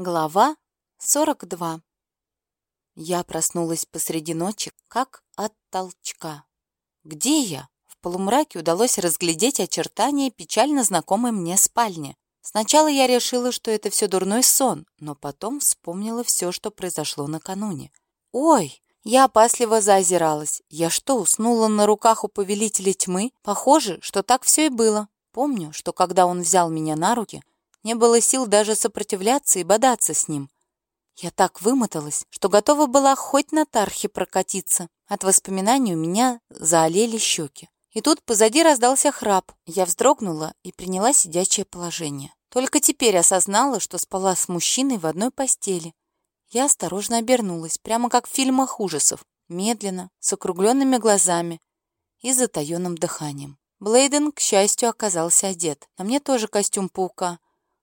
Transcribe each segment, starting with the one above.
Глава 42 Я проснулась посреди ночи, как от толчка. Где я? В полумраке удалось разглядеть очертания печально знакомой мне спальни. Сначала я решила, что это все дурной сон, но потом вспомнила все, что произошло накануне. «Ой!» Я опасливо заозиралась. Я что, уснула на руках у повелителя тьмы? Похоже, что так все и было. Помню, что когда он взял меня на руки, не было сил даже сопротивляться и бодаться с ним. Я так вымоталась, что готова была хоть на тархе прокатиться. От воспоминаний у меня заолели щеки. И тут позади раздался храп. Я вздрогнула и приняла сидячее положение. Только теперь осознала, что спала с мужчиной в одной постели. Я осторожно обернулась, прямо как в фильмах ужасов, медленно, с округленными глазами и затаенным дыханием. Блейден, к счастью, оказался одет. На мне тоже костюм паука,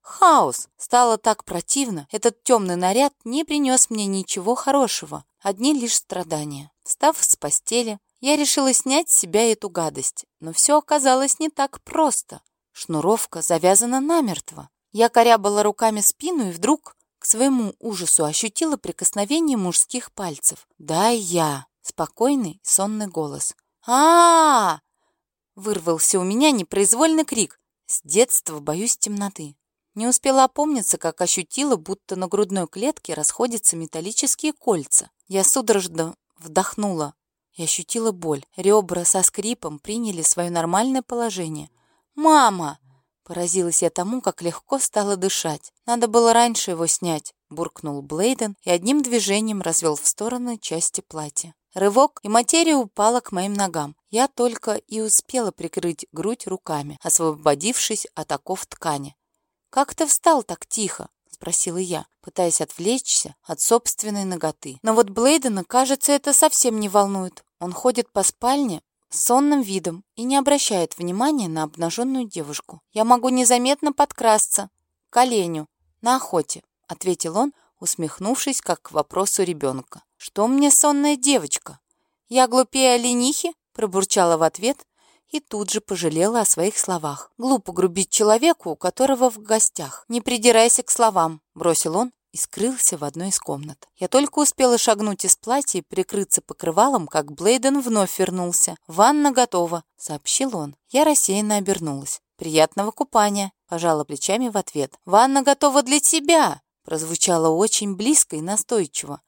Хаос! Стало так противно. Этот темный наряд не принес мне ничего хорошего. Одни лишь страдания. Встав с постели, я решила снять с себя эту гадость. Но все оказалось не так просто. Шнуровка завязана намертво. Я корябала руками спину и вдруг, к своему ужасу, ощутила прикосновение мужских пальцев. «Да, я!» — спокойный, сонный голос. а, -а, -а Вырвался у меня непроизвольный крик. С детства боюсь темноты. Не успела опомниться, как ощутила, будто на грудной клетке расходятся металлические кольца. Я судорожно вдохнула и ощутила боль. Ребра со скрипом приняли свое нормальное положение. «Мама!» Поразилась я тому, как легко стало дышать. «Надо было раньше его снять», — буркнул Блейден и одним движением развел в стороны части платья. Рывок, и материя упала к моим ногам. Я только и успела прикрыть грудь руками, освободившись от оков ткани. «Как ты встал так тихо?» — спросила я, пытаясь отвлечься от собственной ноготы. Но вот Блейдена, кажется, это совсем не волнует. Он ходит по спальне с сонным видом и не обращает внимания на обнаженную девушку. «Я могу незаметно подкрасться к оленю на охоте», — ответил он, усмехнувшись, как к вопросу ребенка. «Что мне сонная девочка?» «Я глупее оленихи?» — пробурчала в ответ, и тут же пожалела о своих словах. Глупо грубить человеку, у которого в гостях. «Не придирайся к словам», — бросил он и скрылся в одной из комнат. Я только успела шагнуть из платья и прикрыться покрывалом, как Блейден вновь вернулся. «Ванна готова», — сообщил он. Я рассеянно обернулась. «Приятного купания», — пожала плечами в ответ. «Ванна готова для тебя», — прозвучало очень близко и настойчиво.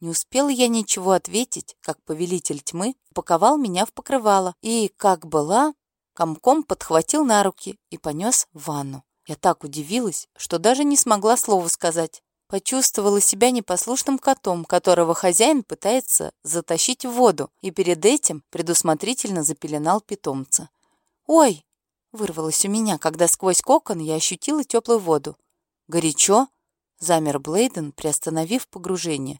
Не успела я ничего ответить, как повелитель тьмы упаковал меня в покрывало и, как была, комком подхватил на руки и понес в ванну. Я так удивилась, что даже не смогла слова сказать. Почувствовала себя непослушным котом, которого хозяин пытается затащить в воду, и перед этим предусмотрительно запеленал питомца. «Ой!» — вырвалось у меня, когда сквозь кокон я ощутила теплую воду. «Горячо?» — замер Блейден, приостановив погружение.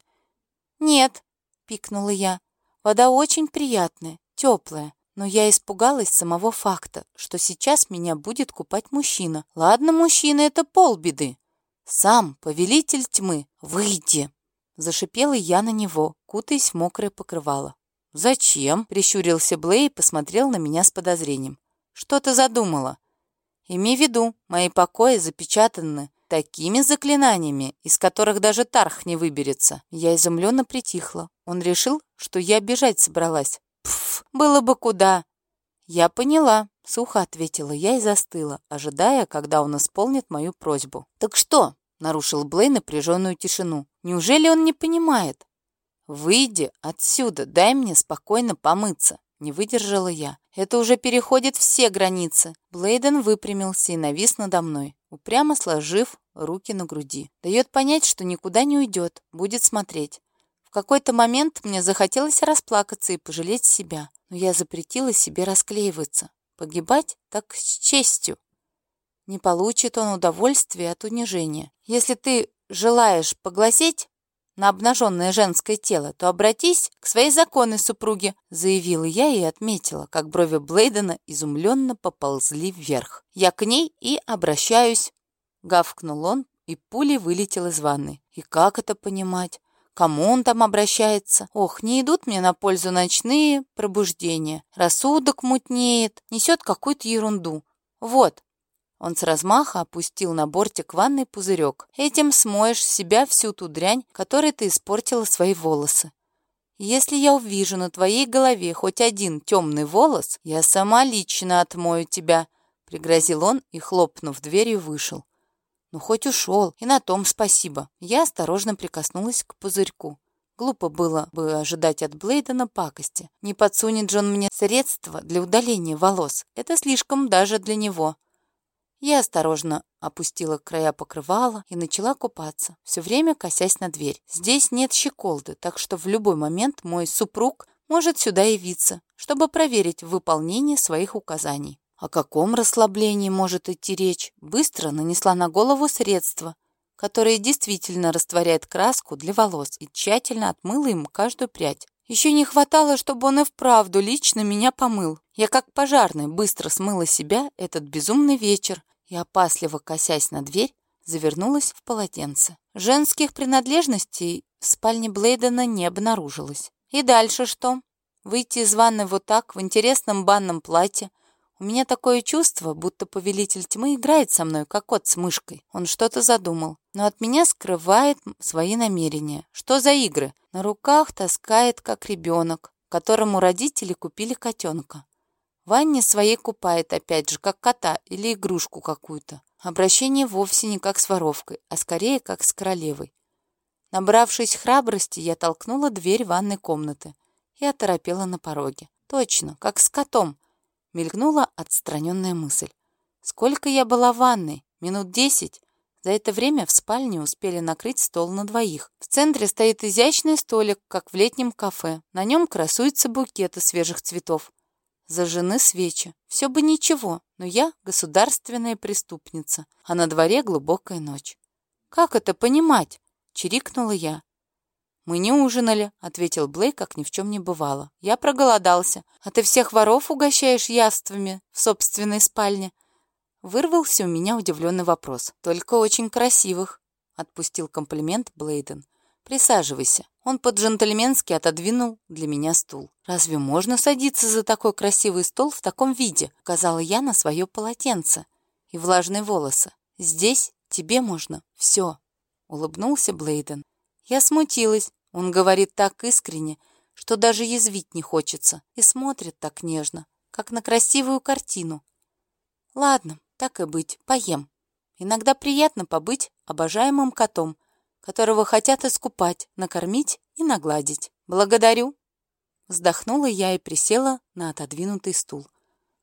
«Нет», — пикнула я, — «вода очень приятная, теплая, но я испугалась самого факта, что сейчас меня будет купать мужчина. Ладно, мужчина — это полбеды. Сам, повелитель тьмы, выйди!» Зашипела я на него, кутаясь в мокрое покрывало. «Зачем?» — прищурился Блей и посмотрел на меня с подозрением. «Что ты задумала?» «Имей в виду, мои покои запечатаны Такими заклинаниями, из которых даже Тарх не выберется. Я изумленно притихла. Он решил, что я бежать собралась. Пф, было бы куда. Я поняла, сухо ответила я и застыла, ожидая, когда он исполнит мою просьбу. Так что? Нарушил Блей напряженную тишину. Неужели он не понимает? «Выйди отсюда, дай мне спокойно помыться», — не выдержала я. «Это уже переходит все границы». Блейден выпрямился и навис надо мной упрямо сложив руки на груди. Дает понять, что никуда не уйдет, будет смотреть. В какой-то момент мне захотелось расплакаться и пожалеть себя, но я запретила себе расклеиваться. Погибать так с честью. Не получит он удовольствия от унижения. Если ты желаешь поглазеть на обнаженное женское тело, то обратись к своей законной супруге, заявила я и отметила, как брови Блейдена изумленно поползли вверх. Я к ней и обращаюсь. Гавкнул он, и пулей вылетел из ванны. И как это понимать? Кому он там обращается? Ох, не идут мне на пользу ночные пробуждения. Рассудок мутнеет, несет какую-то ерунду. Вот. Он с размаха опустил на бортик ванной пузырек. Этим смоешь с себя всю ту дрянь, которой ты испортила свои волосы. Если я увижу на твоей голове хоть один темный волос, я сама лично отмою тебя», — пригрозил он и, хлопнув дверью, вышел. Ну, хоть ушел, и на том спасибо. Я осторожно прикоснулась к пузырьку. Глупо было бы ожидать от Блейдена пакости. Не подсунет же он мне средства для удаления волос. Это слишком даже для него. Я осторожно опустила края покрывала и начала купаться, все время косясь на дверь. Здесь нет щеколды, так что в любой момент мой супруг может сюда явиться, чтобы проверить выполнение своих указаний. О каком расслаблении может идти речь? Быстро нанесла на голову средства, которое действительно растворяет краску для волос и тщательно отмыла им каждую прядь. Еще не хватало, чтобы он и вправду лично меня помыл. Я как пожарный быстро смыла себя этот безумный вечер и, опасливо косясь на дверь, завернулась в полотенце. Женских принадлежностей в спальне Блейдена не обнаружилось. И дальше что? Выйти из ванны вот так, в интересном банном платье, у меня такое чувство, будто повелитель тьмы играет со мной, как кот с мышкой. Он что-то задумал, но от меня скрывает свои намерения. Что за игры? На руках таскает, как ребенок, которому родители купили котенка. Ванне своей купает, опять же, как кота или игрушку какую-то. Обращение вовсе не как с воровкой, а скорее как с королевой. Набравшись храбрости, я толкнула дверь ванной комнаты и оторопела на пороге. Точно, как с котом, Мелькнула отстраненная мысль. Сколько я была в ванной? Минут десять? За это время в спальне успели накрыть стол на двоих. В центре стоит изящный столик, как в летнем кафе. На нем красуются букеты свежих цветов. Зажжены свечи. Все бы ничего, но я государственная преступница, а на дворе глубокая ночь. «Как это понимать?» — чирикнула я. «Мы не ужинали», — ответил Блейк, как ни в чем не бывало. «Я проголодался. А ты всех воров угощаешь яствами в собственной спальне?» Вырвался у меня удивленный вопрос. «Только очень красивых», — отпустил комплимент Блейден. «Присаживайся». Он по-джентльменски отодвинул для меня стул. «Разве можно садиться за такой красивый стол в таком виде?» — указала я на свое полотенце и влажные волосы. «Здесь тебе можно все», — улыбнулся Блейден. Я смутилась. Он говорит так искренне, что даже язвить не хочется, и смотрит так нежно, как на красивую картину. Ладно, так и быть, поем. Иногда приятно побыть обожаемым котом, которого хотят искупать, накормить и нагладить. Благодарю. Вздохнула я и присела на отодвинутый стул.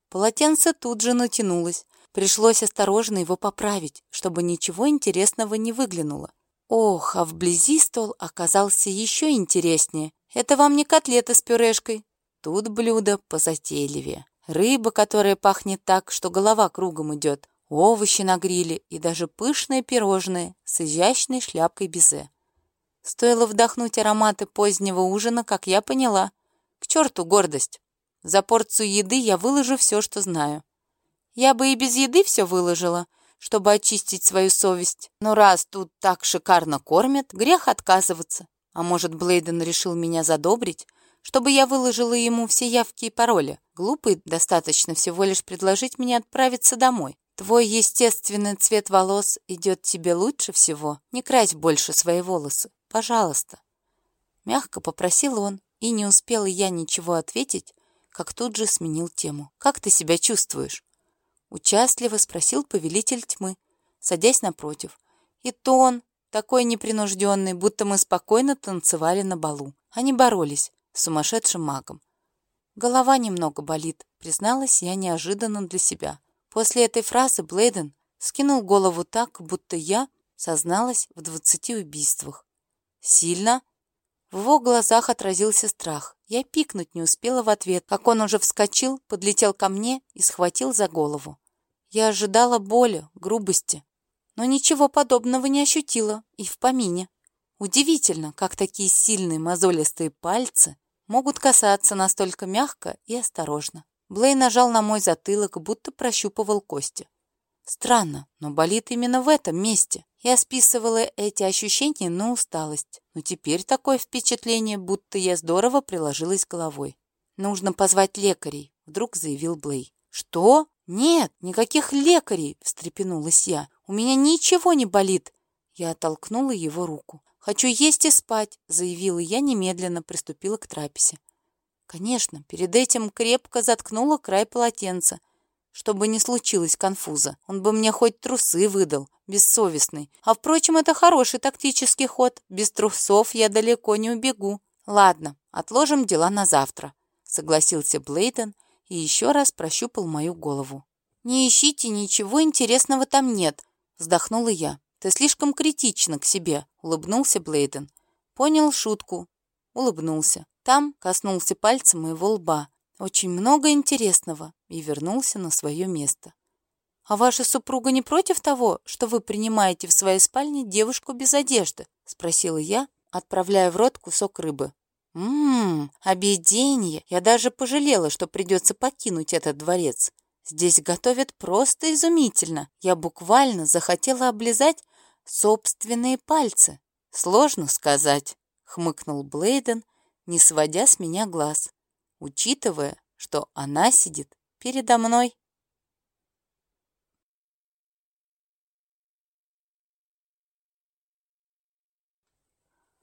Полотенце тут же натянулось. Пришлось осторожно его поправить, чтобы ничего интересного не выглянуло. Ох, а вблизи стол оказался еще интереснее. Это вам не котлета с пюрешкой. Тут блюдо позатейливее. Рыба, которая пахнет так, что голова кругом идет. Овощи на гриле и даже пышное пирожное с изящной шляпкой безе. Стоило вдохнуть ароматы позднего ужина, как я поняла. К черту гордость. За порцию еды я выложу все, что знаю. Я бы и без еды все выложила, чтобы очистить свою совесть. Но раз тут так шикарно кормят, грех отказываться. А может, Блейден решил меня задобрить, чтобы я выложила ему все явки и пароли. Глупый достаточно всего лишь предложить мне отправиться домой. Твой естественный цвет волос идет тебе лучше всего. Не крась больше свои волосы, пожалуйста. Мягко попросил он, и не успела я ничего ответить, как тут же сменил тему. «Как ты себя чувствуешь?» Участливо спросил повелитель тьмы, садясь напротив. И тон такой непринужденный, будто мы спокойно танцевали на балу. Они боролись с сумасшедшим магом. Голова немного болит, призналась я неожиданно для себя. После этой фразы Блейден скинул голову так, будто я созналась в двадцати убийствах. Сильно? В его глазах отразился страх. Я пикнуть не успела в ответ, как он уже вскочил, подлетел ко мне и схватил за голову. Я ожидала боли, грубости, но ничего подобного не ощутила и в помине. Удивительно, как такие сильные мозолистые пальцы могут касаться настолько мягко и осторожно. Блей нажал на мой затылок, будто прощупывал кости. Странно, но болит именно в этом месте. Я списывала эти ощущения на усталость, но теперь такое впечатление, будто я здорово приложилась головой. «Нужно позвать лекарей», — вдруг заявил Блей. «Что?» «Нет, никаких лекарей!» — встрепенулась я. «У меня ничего не болит!» Я оттолкнула его руку. «Хочу есть и спать!» — заявила я, немедленно приступила к трапезе. Конечно, перед этим крепко заткнула край полотенца, чтобы не случилось конфуза. Он бы мне хоть трусы выдал, бессовестный. А, впрочем, это хороший тактический ход. Без трусов я далеко не убегу. Ладно, отложим дела на завтра, согласился Блейден и еще раз прощупал мою голову. «Не ищите, ничего интересного там нет», — вздохнула я. «Ты слишком критична к себе», — улыбнулся Блейден. Понял шутку. Улыбнулся. Там коснулся пальцем моего лба. Очень много интересного. И вернулся на свое место. «А ваша супруга не против того, что вы принимаете в своей спальне девушку без одежды?» — спросила я, отправляя в рот кусок рыбы. «Ммм, объедение! Я даже пожалела, что придется покинуть этот дворец. Здесь готовят просто изумительно. Я буквально захотела облизать собственные пальцы. Сложно сказать», — хмыкнул Блейден, не сводя с меня глаз, учитывая, что она сидит передо мной.